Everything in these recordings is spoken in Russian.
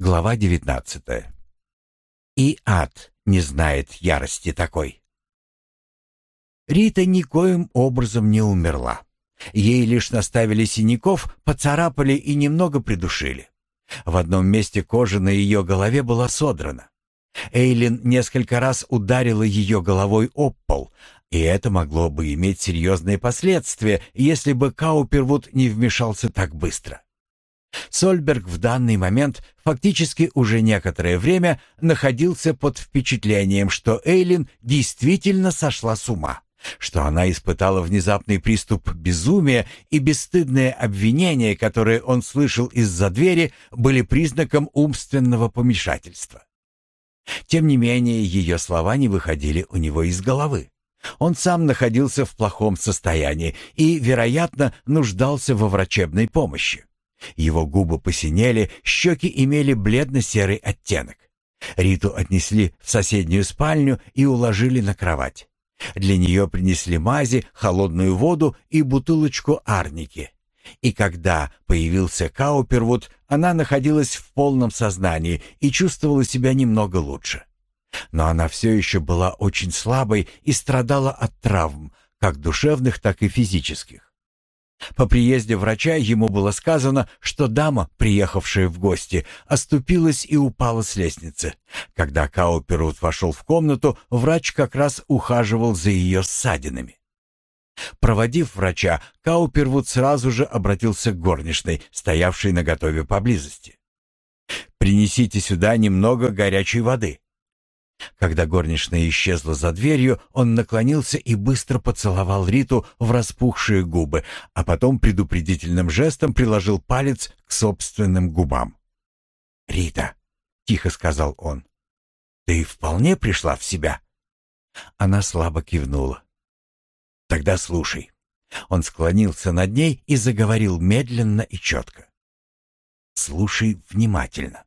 Глава девятнадцатая. И ад не знает ярости такой. Рита никоим образом не умерла. Ей лишь наставили синяков, поцарапали и немного придушили. В одном месте кожа на ее голове была содрана. Эйлин несколько раз ударила ее головой об пол, и это могло бы иметь серьезные последствия, если бы Каупервуд не вмешался так быстро. Сольберг в данный момент фактически уже некоторое время находился под впечатлением, что Эйлин действительно сошла с ума, что она испытала внезапный приступ безумия и бесстыдные обвинения, которые он слышал из-за двери, были признаком умственного помешательства. Тем не менее, ее слова не выходили у него из головы. Он сам находился в плохом состоянии и, вероятно, нуждался во врачебной помощи. Его губы посинели, щеки имели бледно-серый оттенок. Риту отнесли в соседнюю спальню и уложили на кровать. Для нее принесли мази, холодную воду и бутылочку арники. И когда появился Каупервуд, она находилась в полном сознании и чувствовала себя немного лучше. Но она все еще была очень слабой и страдала от травм, как душевных, так и физических. По приезде врача ему было сказано, что дама, приехавшая в гости, оступилась и упала с лестницы. Когда Каупервуд вошел в комнату, врач как раз ухаживал за ее ссадинами. Проводив врача, Каупервуд сразу же обратился к горничной, стоявшей на готове поблизости. «Принесите сюда немного горячей воды». Когда горничная исчезла за дверью, он наклонился и быстро поцеловал Риту в распухшие губы, а потом предупредительным жестом приложил палец к собственным губам. «Рита», — тихо сказал он, — «ты вполне пришла в себя?» Она слабо кивнула. «Тогда слушай». Он склонился над ней и заговорил медленно и четко. «Слушай внимательно.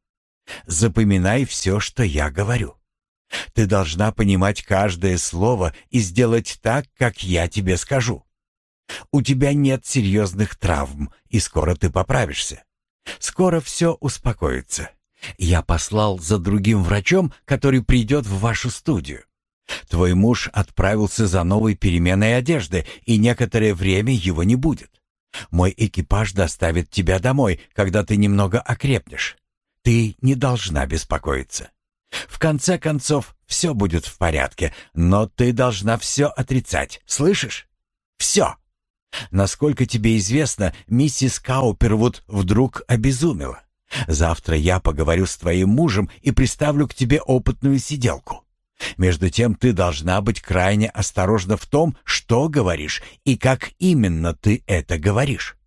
Запоминай все, что я говорю. Ты должна понимать каждое слово и сделать так, как я тебе скажу. У тебя нет серьезных травм, и скоро ты поправишься. Скоро все успокоится. Я послал за другим врачом, который придет в вашу студию. Твой муж отправился за новой переменной одежды, и некоторое время его не будет. Мой экипаж доставит тебя домой, когда ты немного окрепнешь. Ты не должна беспокоиться. В конце концов, все будет в порядке, но ты должна все отрицать, слышишь? Все. Насколько тебе известно, миссис Каупервуд вдруг обезумела. Завтра я поговорю с твоим мужем и приставлю к тебе опытную сиделку. Между тем ты должна быть крайне осторожна в том, что говоришь и как именно ты это говоришь.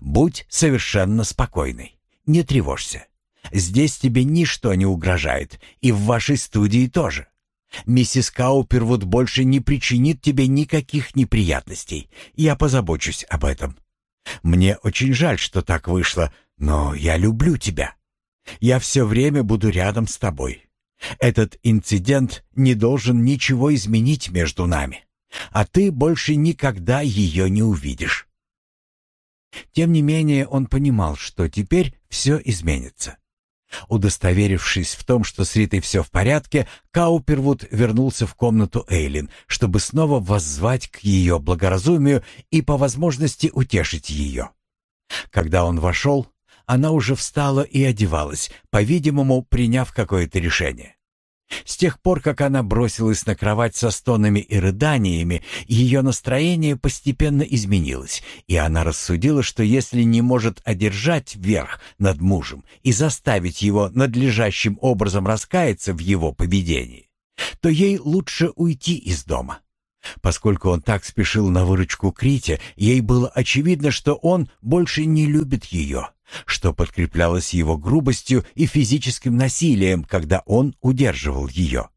Будь совершенно спокойной, не тревожься. Здесь тебе ничто не угрожает, и в вашей студии тоже. Миссис Каупервуд больше не причинит тебе никаких неприятностей. Я позабочусь об этом. Мне очень жаль, что так вышло, но я люблю тебя. Я все время буду рядом с тобой. Этот инцидент не должен ничего изменить между нами, а ты больше никогда ее не увидишь. Тем не менее он понимал, что теперь все изменится. Удостоверившись в том, что с Ритой все в порядке, Каупервуд вернулся в комнату Эйлин, чтобы снова воззвать к ее благоразумию и по возможности утешить ее. Когда он вошел, она уже встала и одевалась, по-видимому, приняв какое-то решение. С тех пор, как она бросилась на кровать со стонами и рыданиями, ее настроение постепенно изменилось, и она рассудила, что если не может одержать верх над мужем и заставить его надлежащим образом раскаяться в его поведении, то ей лучше уйти из дома. Поскольку он так спешил на выручку Крите, ей было очевидно, что он больше не любит ее что подкреплялось его грубостью и физическим насилием, когда он удерживал ее.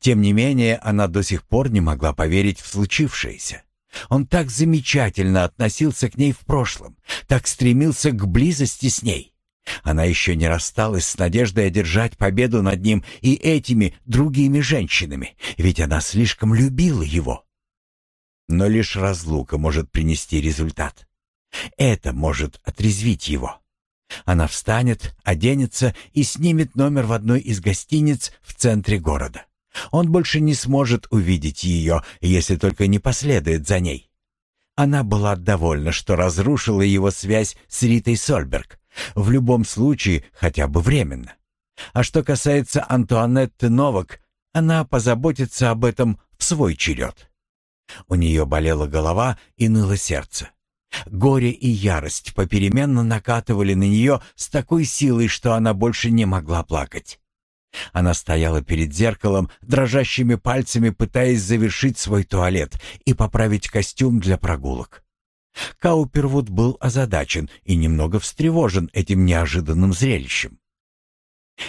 Тем не менее, она до сих пор не могла поверить в случившееся. Он так замечательно относился к ней в прошлом, так стремился к близости с ней. Она еще не рассталась с надеждой одержать победу над ним и этими другими женщинами, ведь она слишком любила его. Но лишь разлука может принести результат. Это может отрезвить его. Она встанет, оденется и снимет номер в одной из гостиниц в центре города. Он больше не сможет увидеть ее, если только не последует за ней. Она была довольна, что разрушила его связь с Ритой Сольберг, в любом случае хотя бы временно. А что касается Антуанетты Новак, она позаботится об этом в свой черед. У нее болела голова и ныло сердце. Горе и ярость попеременно накатывали на нее с такой силой, что она больше не могла плакать. Она стояла перед зеркалом, дрожащими пальцами пытаясь завершить свой туалет и поправить костюм для прогулок. Каупервуд был озадачен и немного встревожен этим неожиданным зрелищем.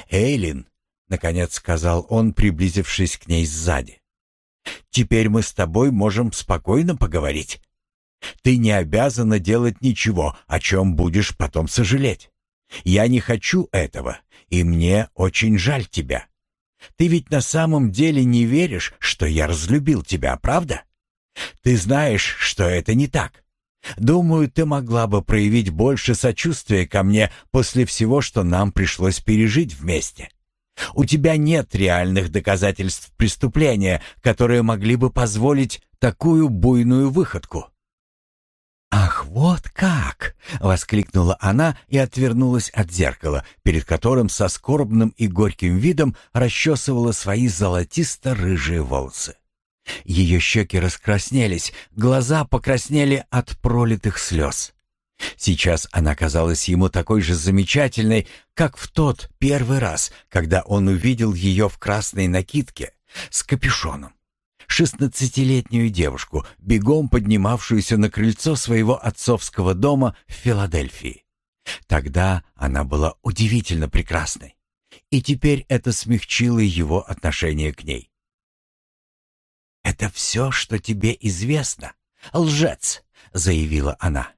«Эйлин», — наконец сказал он, приблизившись к ней сзади, — «теперь мы с тобой можем спокойно поговорить. Ты не обязана делать ничего, о чем будешь потом сожалеть. Я не хочу этого, и мне очень жаль тебя. Ты ведь на самом деле не веришь, что я разлюбил тебя, правда? Ты знаешь, что это не так. Думаю, ты могла бы проявить больше сочувствия ко мне после всего, что нам пришлось пережить вместе. У тебя нет реальных доказательств преступления, которые могли бы позволить такую буйную выходку. «Ах, вот как!» — воскликнула она и отвернулась от зеркала, перед которым со скорбным и горьким видом расчесывала свои золотисто-рыжие волосы. Ее щеки раскраснелись, глаза покраснели от пролитых слез. Сейчас она казалась ему такой же замечательной, как в тот первый раз, когда он увидел ее в красной накидке с капюшоном шестнадцатилетнюю девушку, бегом поднимавшуюся на крыльцо своего отцовского дома в Филадельфии. Тогда она была удивительно прекрасной, и теперь это смягчило его отношение к ней. «Это все, что тебе известно, лжец», — заявила она.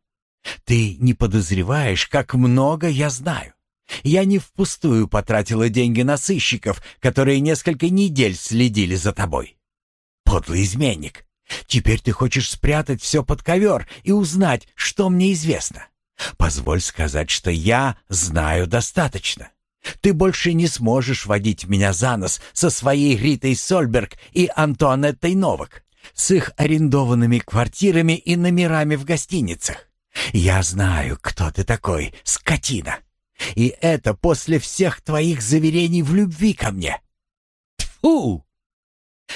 «Ты не подозреваешь, как много я знаю. Я не впустую потратила деньги на сыщиков, которые несколько недель следили за тобой. Подлый изменник. Теперь ты хочешь спрятать все под ковер и узнать, что мне известно. Позволь сказать, что я знаю достаточно. Ты больше не сможешь водить меня за нос со своей Ритой Сольберг и Антуанеттой Новак, с их арендованными квартирами и номерами в гостиницах. Я знаю, кто ты такой, скотина. И это после всех твоих заверений в любви ко мне. Тьфу!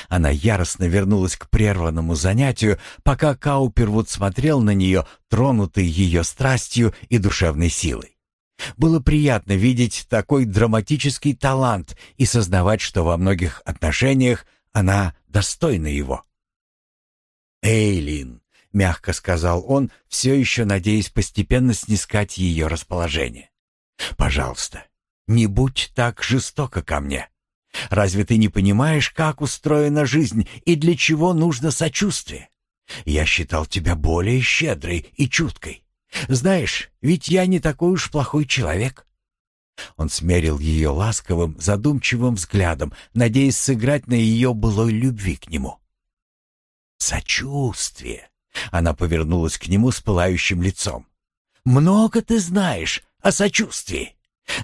Она яростно вернулась к прерванному занятию, пока Каупервуд смотрел на нее, тронутый ее страстью и душевной силой. Было приятно видеть такой драматический талант и сознавать, что во многих отношениях она достойна его. «Эйлин», — мягко сказал он, все еще надеясь постепенно снискать ее расположение. «Пожалуйста, не будь так жестоко ко мне. Разве ты не понимаешь, как устроена жизнь и для чего нужно сочувствие? Я считал тебя более щедрой и чуткой. Знаешь, ведь я не такой уж плохой человек». Он смерил ее ласковым, задумчивым взглядом, надеясь сыграть на ее былой любви к нему. «Сочувствие!» Она повернулась к нему с пылающим лицом. «Много ты знаешь о сочувствии!»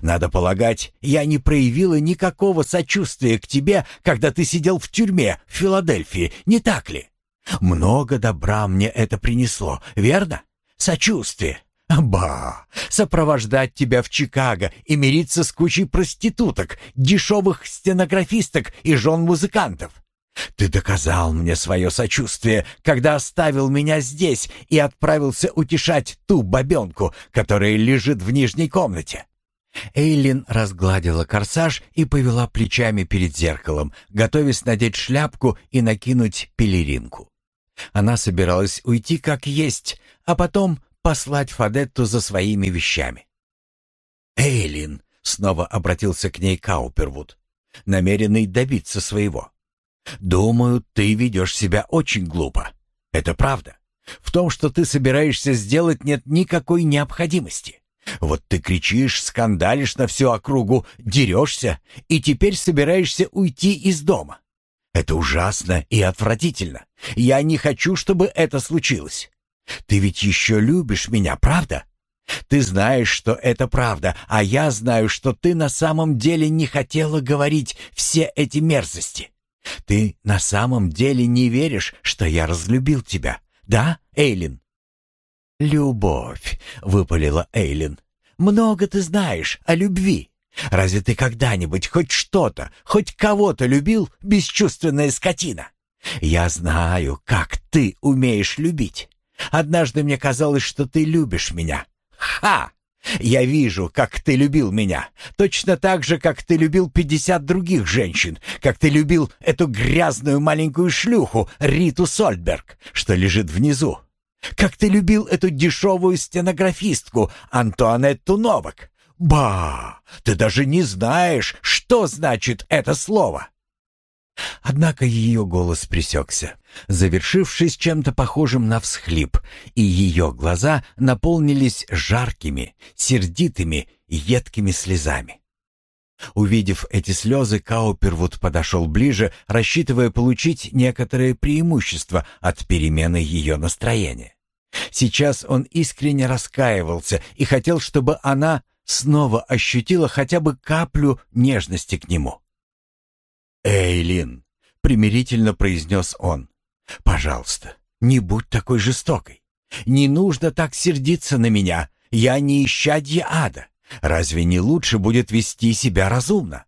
Надо полагать, я не проявила никакого сочувствия к тебе, когда ты сидел в тюрьме в Филадельфии, не так ли? Много добра мне это принесло, верно? Сочувствие. Ба! Сопровождать тебя в Чикаго и мириться с кучей проституток, дешевых стенографисток и жен музыкантов. Ты доказал мне свое сочувствие, когда оставил меня здесь и отправился утешать ту бабенку, которая лежит в нижней комнате. Эйлин разгладила корсаж и повела плечами перед зеркалом, готовясь надеть шляпку и накинуть пелеринку. Она собиралась уйти как есть, а потом послать Фадетту за своими вещами. «Эйлин», — снова обратился к ней Каупервуд, намеренный добиться своего. «Думаю, ты ведешь себя очень глупо. Это правда. В том, что ты собираешься сделать, нет никакой необходимости. Вот ты кричишь, скандалишь на всю округу, дерешься и теперь собираешься уйти из дома. Это ужасно и отвратительно. Я не хочу, чтобы это случилось. Ты ведь еще любишь меня, правда? Ты знаешь, что это правда, а я знаю, что ты на самом деле не хотела говорить все эти мерзости. Ты на самом деле не веришь, что я разлюбил тебя, да, Эйлин?» «Любовь», — выпалила Эйлин. «Много ты знаешь о любви. Разве ты когда-нибудь хоть что-то, хоть кого-то любил, бесчувственная скотина? Я знаю, как ты умеешь любить. Однажды мне казалось, что ты любишь меня. Ха! Я вижу, как ты любил меня. Точно так же, как ты любил пятьдесят других женщин, как ты любил эту грязную маленькую шлюху Риту Сольберг, что лежит внизу. Как ты любил эту дешевую стенографистку Антуанетту Новак. Ба! Ты даже не знаешь, что значит это слово. Однако ее голос пресекся, завершившись чем-то похожим на всхлип, и ее глаза наполнились жаркими, сердитыми едкими слезами. Увидев эти слезы, Каупервуд подошел ближе, рассчитывая получить некоторое преимущество от перемены ее настроения. Сейчас он искренне раскаивался и хотел, чтобы она снова ощутила хотя бы каплю нежности к нему. «Эйлин», — примирительно произнес он, — «пожалуйста, не будь такой жестокой. Не нужно так сердиться на меня. Я не исчадье ада. Разве не лучше будет вести себя разумно?»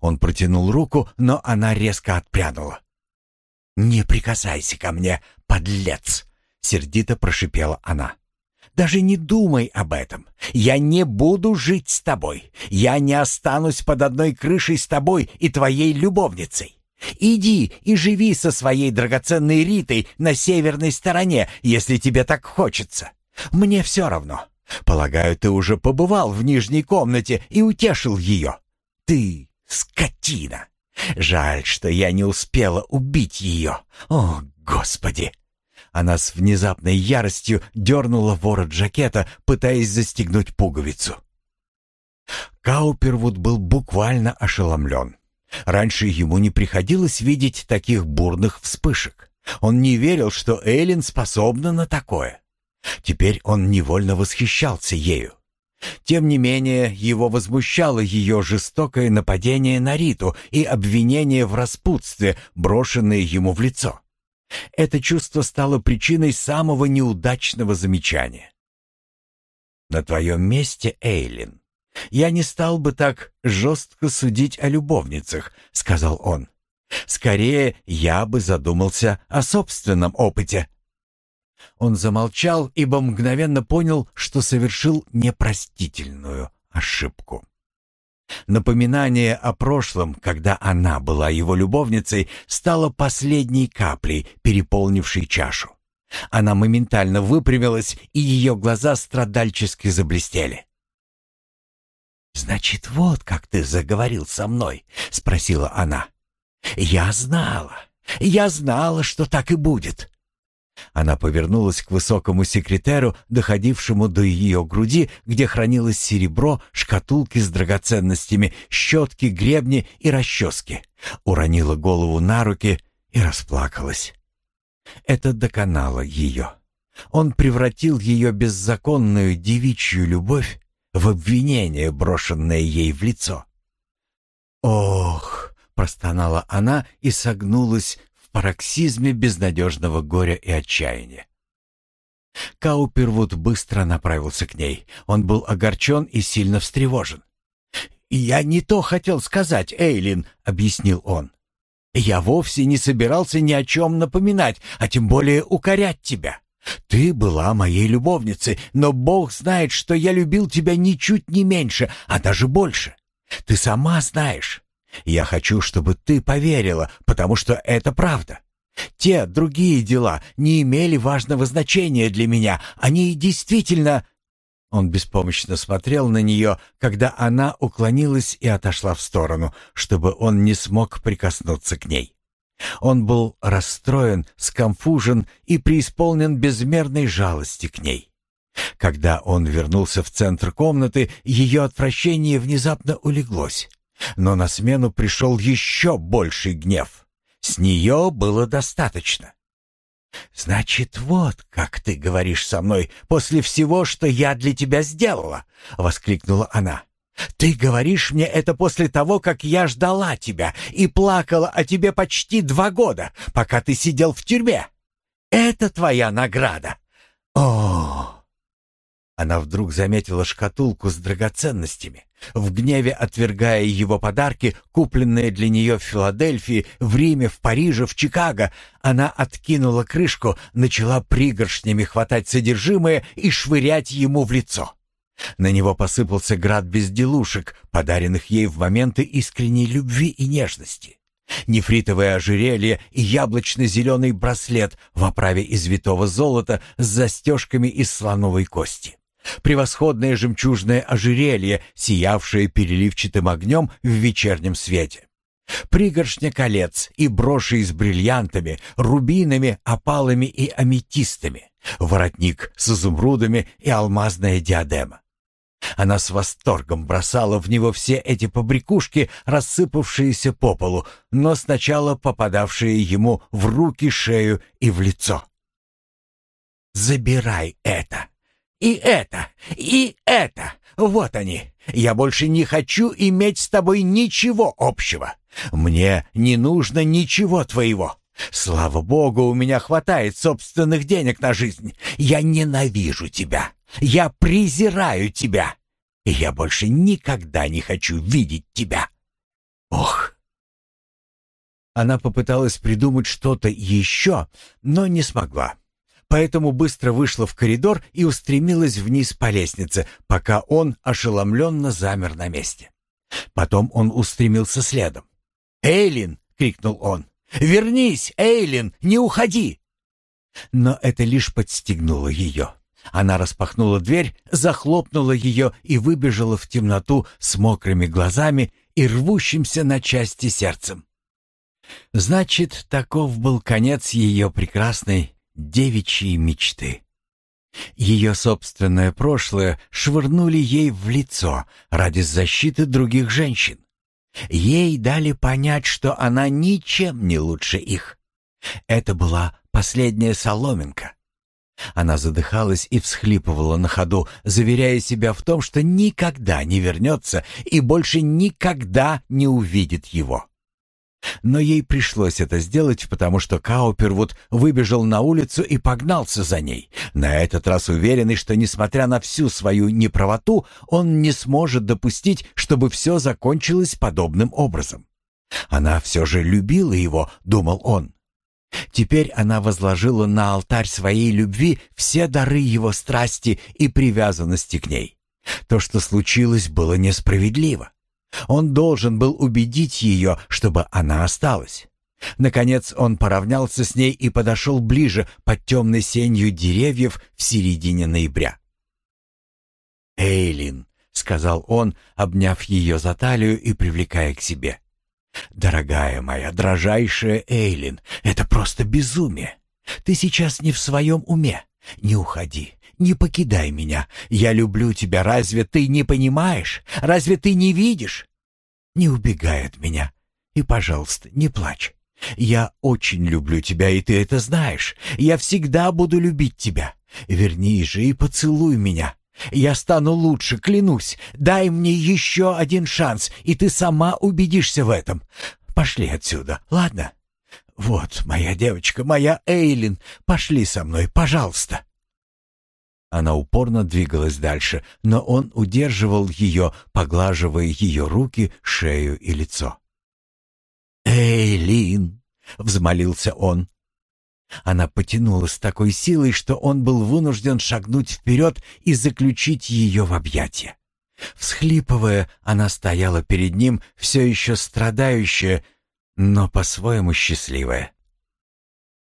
Он протянул руку, но она резко отпрянула. «Не прикасайся ко мне, подлец!» — сердито прошипела она. Даже не думай об этом. Я не буду жить с тобой. Я не останусь под одной крышей с тобой и твоей любовницей. Иди и живи со своей драгоценной Ритой на северной стороне, если тебе так хочется. Мне все равно. Полагаю, ты уже побывал в нижней комнате и утешил ее. Ты скотина. Жаль, что я не успела убить ее. О, Господи!» Она с внезапной яростью дернула ворот жакета, пытаясь застегнуть пуговицу. Каупервуд был буквально ошеломлен. Раньше ему не приходилось видеть таких бурных вспышек. Он не верил, что Эллен способна на такое. Теперь он невольно восхищался ею. Тем не менее, его возмущало ее жестокое нападение на Риту и обвинение в распутстве, брошенное ему в лицо. Это чувство стало причиной самого неудачного замечания. «На твоем месте, Эйлин, я не стал бы так жестко судить о любовницах», — сказал он. «Скорее, я бы задумался о собственном опыте». Он замолчал, ибо мгновенно понял, что совершил непростительную ошибку. Напоминание о прошлом, когда она была его любовницей, стало последней каплей, переполнившей чашу. Она моментально выпрямилась, и ее глаза страдальчески заблестели. «Значит, вот как ты заговорил со мной?» — спросила она. «Я знала, я знала, что так и будет. Она повернулась к высокому секретеру, доходившему до ее груди, где хранилось серебро, шкатулки с драгоценностями, щетки, гребни и расчески. Уронила голову на руки и расплакалась. Это доконало ее. Он превратил ее беззаконную девичью любовь в обвинение, брошенное ей в лицо. «Ох!» — простонала она и согнулась пароксизме безнадежного горя и отчаяния. Каупервуд быстро направился к ней. Он был огорчен и сильно встревожен. «Я не то хотел сказать, Эйлин», — объяснил он. «Я вовсе не собирался ни о чем напоминать, а тем более укорять тебя. Ты была моей любовницей, но Бог знает, что я любил тебя ничуть не меньше, а даже больше. Ты сама знаешь. Я хочу, чтобы ты поверила, потому что это правда. Те другие дела не имели важного значения для меня. Они действительно...» Он беспомощно смотрел на нее, когда она уклонилась и отошла в сторону, чтобы он не смог прикоснуться к ней. Он был расстроен, скомфужен и преисполнен безмерной жалости к ней. Когда он вернулся в центр комнаты, ее отвращение внезапно улеглось. Но на смену пришел еще больший гнев. С нее было достаточно. «Значит, вот как ты говоришь со мной после всего, что я для тебя сделала!» — воскликнула она. «Ты говоришь мне это после того, как я ждала тебя и плакала о тебе почти два года, пока ты сидел в тюрьме. Это твоя награда. О, она вдруг заметила шкатулку с драгоценностями. В гневе отвергая его подарки, купленные для нее в Филадельфии, в Риме, в Париже, в Чикаго, она откинула крышку, начала пригоршнями хватать содержимое и швырять ему в лицо. На него посыпался град безделушек, подаренных ей в моменты искренней любви и нежности. Нефритовое ожерелье и яблочно-зеленый браслет в оправе из витого золота с застежками из слоновой кости превосходное жемчужное ожерелье, сиявшее переливчатым огнем в вечернем свете. Пригоршня колец и броши с бриллиантами, рубинами, опалами и аметистами, воротник с изумрудами и алмазная диадема. Она с восторгом бросала в него все эти побрякушки, рассыпавшиеся по полу, но сначала попадавшие ему в руки, шею и в лицо. «Забирай это!» И это, и это. Вот они. Я больше не хочу иметь с тобой ничего общего. Мне не нужно ничего твоего. Слава богу, у меня хватает собственных денег на жизнь. Я ненавижу тебя. Я презираю тебя. Я больше никогда не хочу видеть тебя. Ох. Она попыталась придумать что-то еще, но не смогла поэтому быстро вышла в коридор и устремилась вниз по лестнице, пока он ошеломленно замер на месте. Потом он устремился следом. «Эйлин!» — крикнул он. «Вернись, Эйлин! Не уходи!» Но это лишь подстегнуло ее. Она распахнула дверь, захлопнула ее и выбежала в темноту с мокрыми глазами и рвущимся на части сердцем. Значит, таков был конец ее прекрасной девичьи мечты. Ее собственное прошлое швырнули ей в лицо ради защиты других женщин. Ей дали понять, что она ничем не лучше их. Это была последняя соломинка. Она задыхалась и всхлипывала на ходу, заверяя себя в том, что никогда не вернется и больше никогда не увидит его. Но ей пришлось это сделать, потому что Каупервуд выбежал на улицу и погнался за ней, на этот раз уверенный, что, несмотря на всю свою неправоту, он не сможет допустить, чтобы все закончилось подобным образом. Она все же любила его, думал он. Теперь она возложила на алтарь своей любви все дары его страсти и привязанности к ней. То, что случилось, было несправедливо. Он должен был убедить ее, чтобы она осталась. Наконец он поравнялся с ней и подошел ближе под темной сенью деревьев в середине ноября. «Эйлин», — сказал он, обняв ее за талию и привлекая к себе. «Дорогая моя, дрожайшая Эйлин, это просто безумие. Ты сейчас не в своем уме. Не уходи, не покидай меня. Я люблю тебя. Разве ты не понимаешь? Разве ты не видишь? Не убегай от меня. И, пожалуйста, не плачь. Я очень люблю тебя, и ты это знаешь. Я всегда буду любить тебя. Вернись же и поцелуй меня. Я стану лучше, клянусь. Дай мне еще один шанс, и ты сама убедишься в этом. Пошли отсюда, ладно? Вот, моя девочка, моя Эйлин, пошли со мной, пожалуйста. Она упорно двигалась дальше, но он удерживал ее, поглаживая ее руки, шею и лицо. «Эйлин!» — взмолился он. Она потянулась с такой силой, что он был вынужден шагнуть вперед и заключить ее в объятия. Всхлипывая, она стояла перед ним, все еще страдающая, но по-своему счастливая.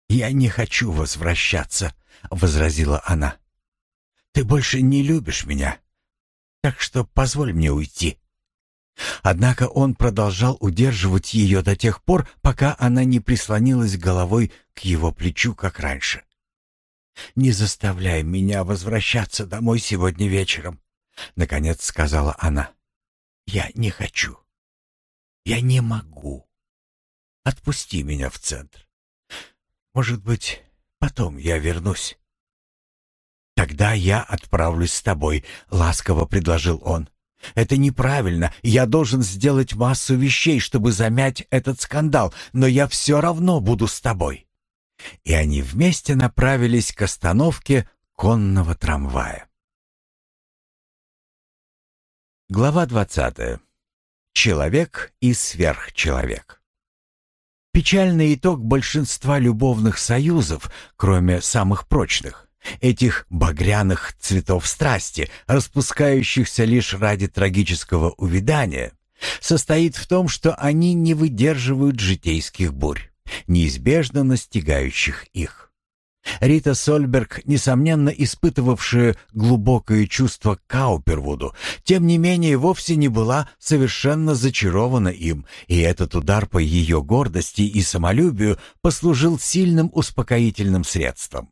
«Я не хочу возвращаться», — возразила она. Ты больше не любишь меня, так что позволь мне уйти». Однако он продолжал удерживать ее до тех пор, пока она не прислонилась головой к его плечу, как раньше. «Не заставляй меня возвращаться домой сегодня вечером», — наконец сказала она. «Я не хочу. Я не могу. Отпусти меня в центр. Может быть, Потом я вернусь». «Тогда я отправлюсь с тобой», — ласково предложил он. «Это неправильно. Я должен сделать массу вещей, чтобы замять этот скандал, но я все равно буду с тобой». И они вместе направились к остановке конного трамвая. Глава двадцатая. Человек и сверхчеловек. Печальный итог большинства любовных союзов, кроме самых прочных, этих багряных цветов страсти, распускающихся лишь ради трагического увядания, состоит в том, что они не выдерживают житейских бурь, неизбежно настигающих их. Рита Сольберг, несомненно испытывавшая глубокое чувство к Каупервуду, тем не менее вовсе не была совершенно зачарована им, и этот удар по ее гордости и самолюбию послужил сильным успокоительным средством.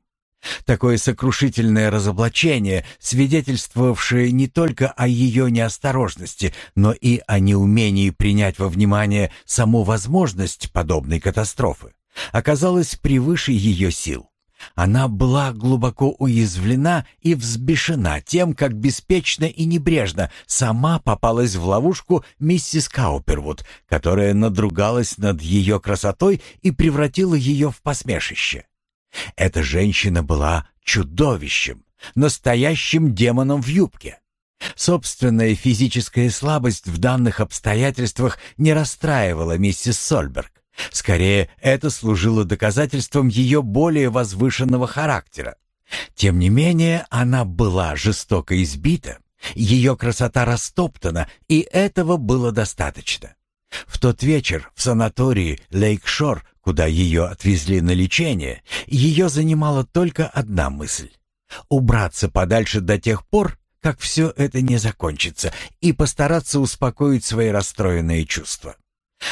Такое сокрушительное разоблачение, свидетельствовавшее не только о ее неосторожности, но и о неумении принять во внимание саму возможность подобной катастрофы, оказалось превыше ее сил. Она была глубоко уязвлена и взбешена тем, как беспечно и небрежно сама попалась в ловушку миссис Каупервуд, которая надругалась над ее красотой и превратила ее в посмешище. Эта женщина была чудовищем, настоящим демоном в юбке. Собственная физическая слабость в данных обстоятельствах не расстраивала миссис Сольберг. Скорее, это служило доказательством ее более возвышенного характера. Тем не менее, она была жестоко избита, ее красота растоптана, и этого было достаточно. В тот вечер в санатории Лейкшор, куда ее отвезли на лечение, ее занимала только одна мысль — убраться подальше до тех пор, как все это не закончится, и постараться успокоить свои расстроенные чувства.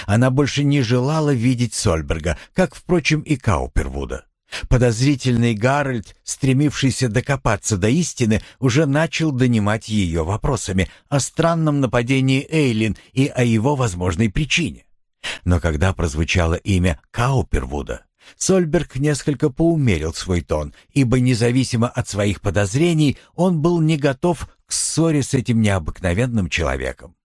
Она больше не желала видеть Сольберга, как, впрочем, и Каупервуда. Подозрительный Гарольд, стремившийся докопаться до истины, уже начал донимать ее вопросами о странном нападении Эйлин и о его возможной причине. Но когда прозвучало имя Каупервуда, Сольберг несколько поумерил свой тон, ибо независимо от своих подозрений он был не готов к ссоре с этим необыкновенным человеком.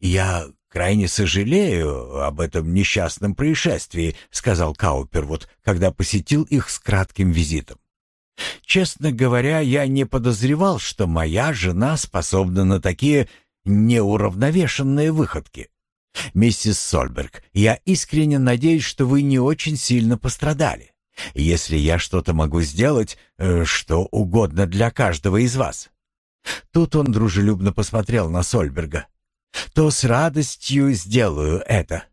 «Я «Крайне сожалею об этом несчастном происшествии», — сказал Каупервуд, когда посетил их с кратким визитом. «Честно говоря, я не подозревал, что моя жена способна на такие неуравновешенные выходки. Миссис Сольберг, я искренне надеюсь, что вы не очень сильно пострадали. Если я что-то могу сделать, э, что угодно для каждого из вас». Тут он дружелюбно посмотрел на Сольберга то с радостью сделаю это.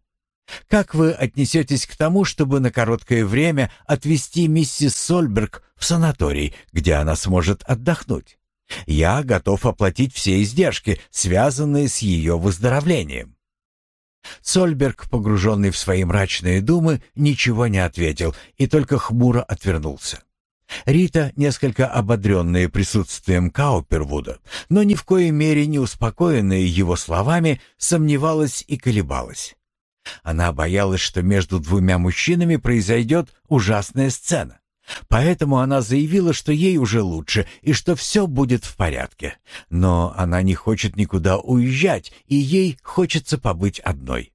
Как вы отнесетесь к тому, чтобы на короткое время отвезти миссис Сольберг в санаторий, где она сможет отдохнуть? Я готов оплатить все издержки, связанные с ее выздоровлением». Сольберг, погруженный в свои мрачные думы, ничего не ответил и только хмуро отвернулся. Рита, несколько ободренная присутствием Каупервуда, но ни в коей мере не успокоенная его словами, сомневалась и колебалась. Она боялась, что между двумя мужчинами произойдет ужасная сцена. Поэтому она заявила, что ей уже лучше и что все будет в порядке. Но она не хочет никуда уезжать, и ей хочется побыть одной.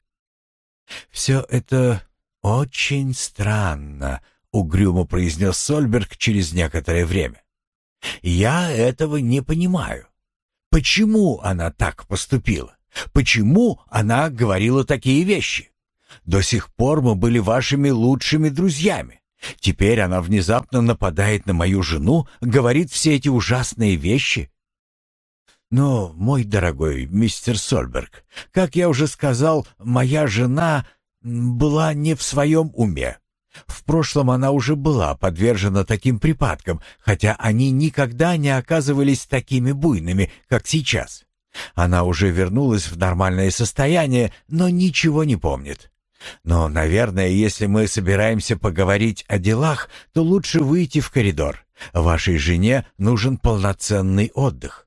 «Все это очень странно», угрюмо произнес Сольберг через некоторое время. «Я этого не понимаю. Почему она так поступила? Почему она говорила такие вещи? До сих пор мы были вашими лучшими друзьями. Теперь она внезапно нападает на мою жену, говорит все эти ужасные вещи». «Но, мой дорогой мистер Сольберг, как я уже сказал, моя жена была не в своем уме. В прошлом она уже была подвержена таким припадкам, хотя они никогда не оказывались такими буйными, как сейчас. Она уже вернулась в нормальное состояние, но ничего не помнит. Но, наверное, если мы собираемся поговорить о делах, то лучше выйти в коридор. Вашей жене нужен полноценный отдых.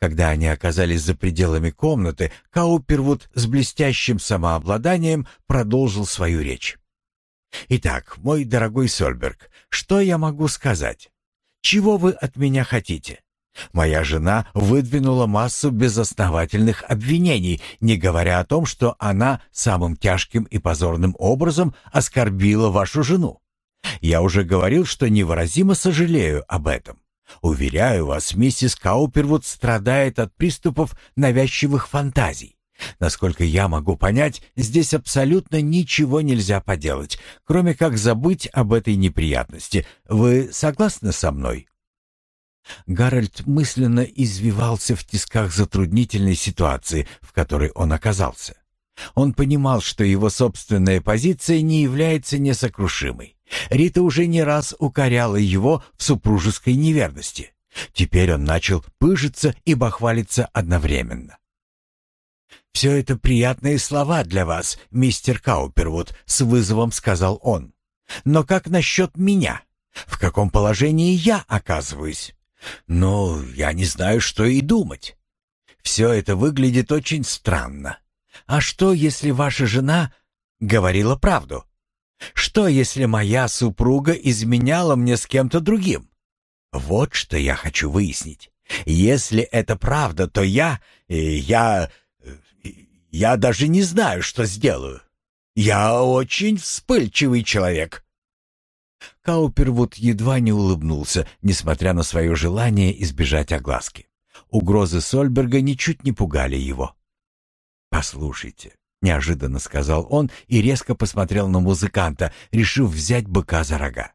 Когда они оказались за пределами комнаты, Каупервуд с блестящим самообладанием продолжил свою речь. Итак, мой дорогой Сольберг, что я могу сказать? Чего вы от меня хотите? Моя жена выдвинула массу безосновательных обвинений, не говоря о том, что она самым тяжким и позорным образом оскорбила вашу жену. Я уже говорил, что невыразимо сожалею об этом. Уверяю вас, миссис Каупервуд страдает от приступов навязчивых фантазий. Насколько я могу понять, здесь абсолютно ничего нельзя поделать, кроме как забыть об этой неприятности. Вы согласны со мной? Гарольд мысленно извивался в тисках затруднительной ситуации, в которой он оказался. Он понимал, что его собственная позиция не является несокрушимой. Рита уже не раз укоряла его в супружеской неверности. Теперь он начал пыжиться и бахвалиться одновременно. «Все это приятные слова для вас, мистер Каупервуд», — с вызовом сказал он. «Но как насчет меня? В каком положении я оказываюсь?» «Ну, я не знаю, что и думать. Все это выглядит очень странно. А что, если ваша жена говорила правду? Что, если моя супруга изменяла мне с кем-то другим? Вот что я хочу выяснить. Если это правда, то я... я... я даже не знаю, что сделаю. Я очень вспыльчивый человек». Каупервуд едва не улыбнулся, несмотря на свое желание избежать огласки. Угрозы Сольберга ничуть не пугали его. «Послушайте», — неожиданно сказал он и резко посмотрел на музыканта, решив взять быка за рога.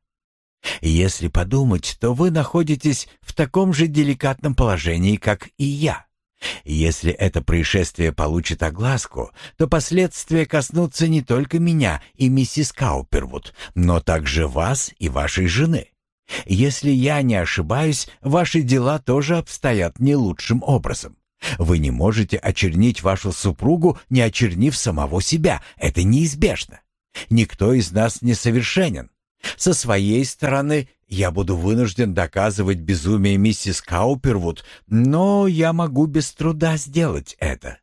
«Если подумать, то вы находитесь в таком же деликатном положении, как и я. Если это происшествие получит огласку, то последствия коснутся не только меня и миссис Каупервуд, но также вас и вашей жены. Если я не ошибаюсь, ваши дела тоже обстоят не лучшим образом. Вы не можете очернить вашу супругу, не очернив самого себя. Это неизбежно. Никто из нас не совершенен. Со своей стороны, я буду вынужден доказывать безумие миссис Каупервуд, но я могу без труда сделать это.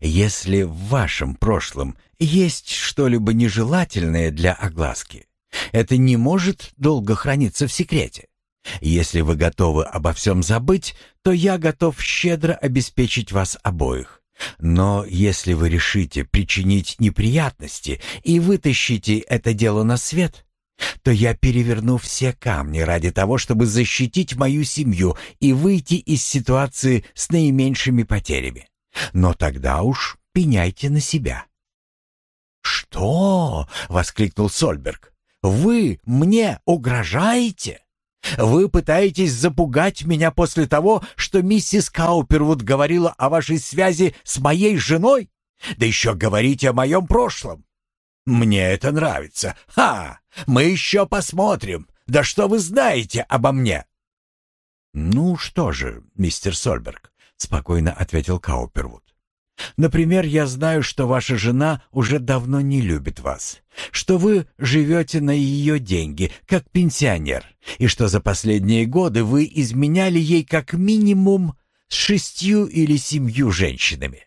Если в вашем прошлом есть что-либо нежелательное для огласки, это не может долго храниться в секрете. Если вы готовы обо всем забыть, то я готов щедро обеспечить вас обоих. Но если вы решите причинить неприятности и вытащите это дело на свет, то я переверну все камни ради того, чтобы защитить мою семью и выйти из ситуации с наименьшими потерями. Но тогда уж пеняйте на себя». «Что?» — воскликнул Сольберг. «Вы мне угрожаете? Вы пытаетесь запугать меня после того, что миссис Каупервуд говорила о вашей связи с моей женой? Да еще говорите о моем прошлом. Мне это нравится. Ха! Мы еще посмотрим. Да что вы знаете обо мне?» «Ну что же, мистер Сольберг», — спокойно ответил Каупервуд. «Например, я знаю, что ваша жена уже давно не любит вас, что вы живете на ее деньги, как пенсионер, и что за последние годы вы изменяли ей как минимум с шестью или семью женщинами.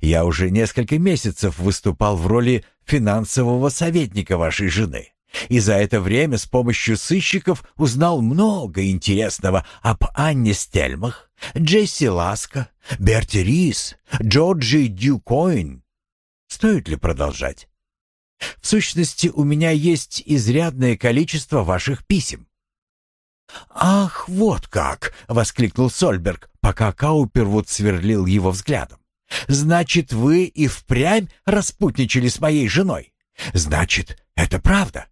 Я уже несколько месяцев выступал в роли финансового советника вашей жены. И за это время с помощью сыщиков узнал много интересного об Анне Стельмах, Джесси Ласко, Берти Рис, Джорджи Дюкоин. Стоит ли продолжать? В сущности, у меня есть изрядное количество ваших писем. «Ах, вот как!» — воскликнул Сольберг, пока Каупервуд сверлил его взглядом. Значит, вы и впрямь распутничали с моей женой. Значит, это правда.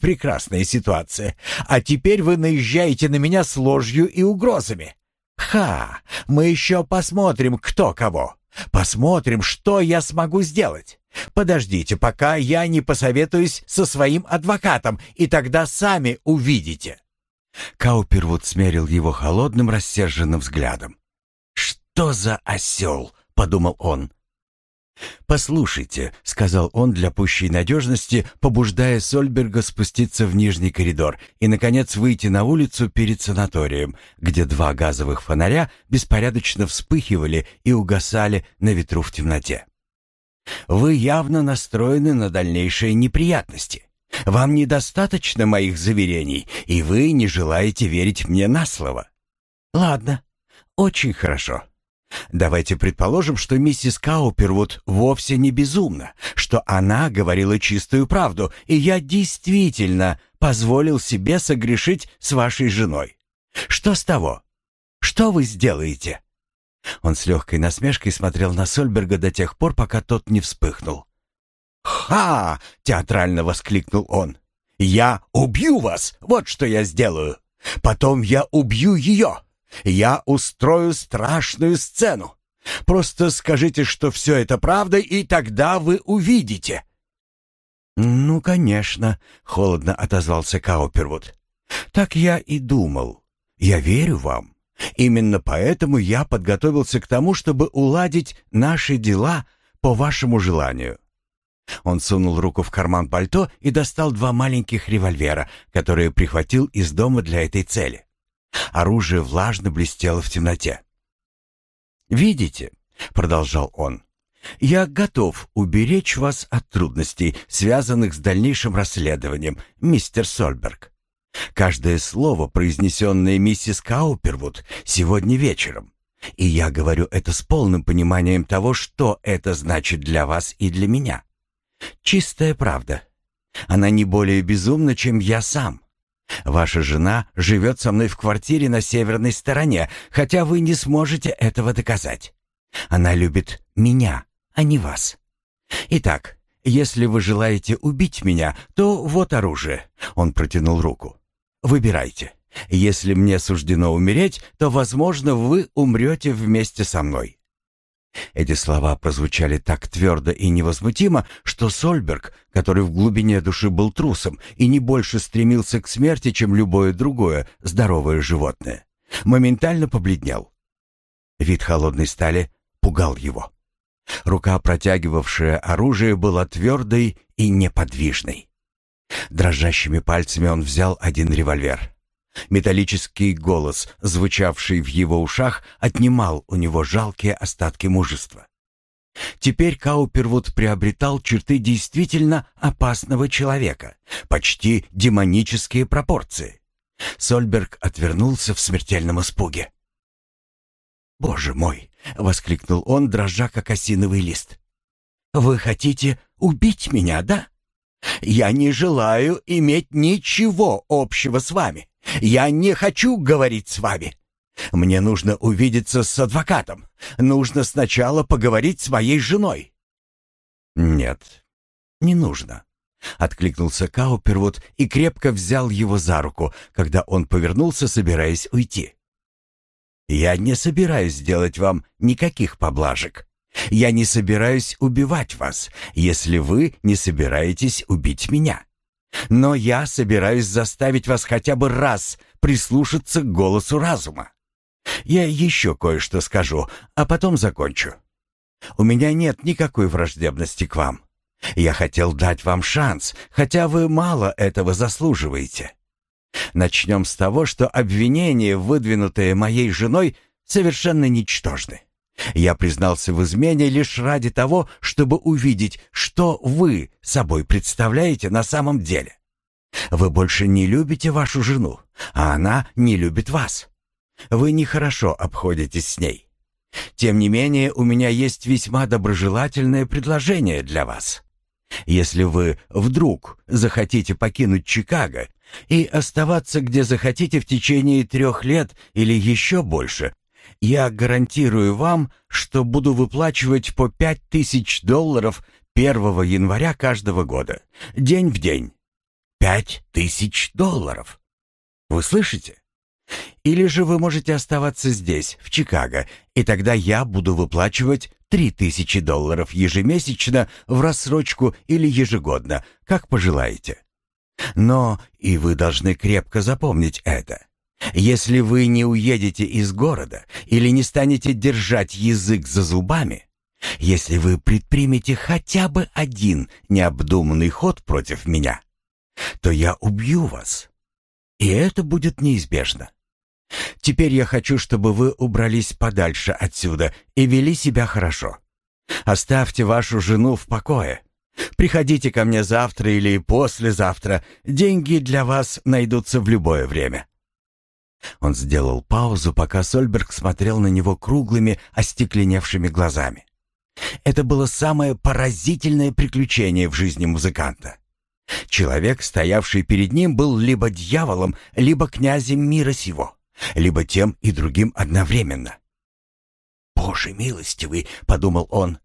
Прекрасная ситуация. А теперь вы наезжаете на меня с ложью и угрозами. Ха! Мы еще посмотрим, кто кого. Посмотрим, что я смогу сделать. Подождите, пока я не посоветуюсь со своим адвокатом, и тогда сами увидите. Каупервуд смерил его холодным, рассерженным взглядом что за осел?» — подумал он. «Послушайте», — сказал он для пущей надежности, побуждая Сольберга спуститься в нижний коридор и, наконец, выйти на улицу перед санаторием, где два газовых фонаря беспорядочно вспыхивали и угасали на ветру в темноте. «Вы явно настроены на дальнейшие неприятности. Вам недостаточно моих заверений, и вы не желаете верить мне на слово. Ладно, очень хорошо. Давайте предположим, что миссис Каупервуд вовсе не безумна, что она говорила чистую правду, и я действительно позволил себе согрешить с вашей женой. Что с того? Что вы сделаете?» Он с легкой насмешкой смотрел на Сольберга до тех пор, пока тот не вспыхнул. «Ха!» — театрально воскликнул он. «Я убью вас! Вот что я сделаю! Потом я убью ее! Я устрою страшную сцену! Просто скажите, что все это правда, и тогда вы увидите!» «Ну, конечно», — холодно отозвался Каупервуд. «Так я и думал. Я верю вам. Именно поэтому я подготовился к тому, чтобы уладить наши дела по вашему желанию. Он сунул руку в карман пальто и достал два маленьких револьвера, которые прихватил из дома для этой цели. Оружие влажно блестело в темноте. «Видите?» — продолжал он. «Я готов уберечь вас от трудностей, связанных с дальнейшим расследованием, мистер Сольберг. Каждое слово, произнесенное миссис Каупервуд сегодня вечером, и я говорю это с полным пониманием того, что это значит для вас и для меня. Чистая правда. Она не более безумна, чем я сам. Ваша жена живет со мной в квартире на северной стороне, хотя вы не сможете этого доказать. Она любит меня, а не вас. Итак, если вы желаете убить меня, то вот оружие. Он протянул руку. Выбирайте. Если мне суждено умереть, то, возможно, вы умрете вместе со мной. Эти слова прозвучали так твердо и невозмутимо, что Сольберг, который в глубине души был трусом и не больше стремился к смерти, чем любое другое здоровое животное, моментально побледнел. Вид холодной стали пугал его. Рука, протягивавшая оружие, была твердой и неподвижной. Дрожащими пальцами он взял один револьвер. Металлический голос, звучавший в его ушах, отнимал у него жалкие остатки мужества. Теперь Каупервуд приобретал черты действительно опасного человека, почти демонические пропорции. Сольберг отвернулся в смертельном испуге. «Боже мой!» — воскликнул он, дрожа как осиновый лист. «Вы хотите убить меня, да? Я не желаю иметь ничего общего с вами. Я не хочу говорить с вами. Мне нужно увидеться с адвокатом. Нужно сначала поговорить с моей женой». «Нет, не нужно», — откликнулся Каупервуд и крепко взял его за руку, когда он повернулся, собираясь уйти. «Я не собираюсь сделать вам никаких поблажек. Я не собираюсь убивать вас, если вы не собираетесь убить меня. Но я собираюсь заставить вас хотя бы раз прислушаться к голосу разума. Я еще кое-что скажу, а потом закончу. У меня нет никакой враждебности к вам. Я хотел дать вам шанс, хотя вы мало этого заслуживаете. Начнем с того, что обвинения, выдвинутые моей женой, совершенно ничтожны. Я признался в измене лишь ради того, чтобы увидеть, что вы собой представляете на самом деле. Вы больше не любите вашу жену, а она не любит вас. Вы нехорошо обходитесь с ней. Тем не менее, у меня есть весьма доброжелательное предложение для вас. Если вы вдруг захотите покинуть Чикаго и оставаться где захотите в течение трех лет или еще больше, я гарантирую вам, что буду выплачивать по пять тысяч долларов 1 января каждого года, день в день. Пять тысяч долларов. Вы слышите? Или же вы можете оставаться здесь, в Чикаго, и тогда я буду выплачивать три тысячи долларов ежемесячно в рассрочку или ежегодно, как пожелаете. Но и вы должны крепко запомнить это. Если вы не уедете из города или не станете держать язык за зубами, если вы предпримете хотя бы один необдуманный ход против меня, то я убью вас. И это будет неизбежно. Теперь я хочу, чтобы вы убрались подальше отсюда и вели себя хорошо. Оставьте вашу жену в покое. Приходите ко мне завтра или послезавтра. Деньги для вас найдутся в любое время». Он сделал паузу, пока Сольберг смотрел на него круглыми, остекленевшими глазами. Это было самое поразительное приключение в жизни музыканта. Человек, стоявший перед ним, был либо дьяволом, либо князем мира сего, либо тем и другим одновременно. «Боже милостивый!» — подумал он.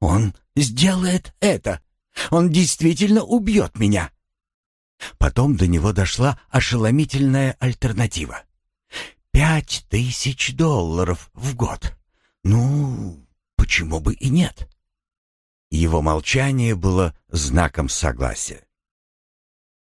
«Он сделает это! Он действительно убьет меня!» Потом до него дошла ошеломительная альтернатива. «Пять тысяч долларов в год! Ну, почему бы и нет?» Его молчание было знаком согласия.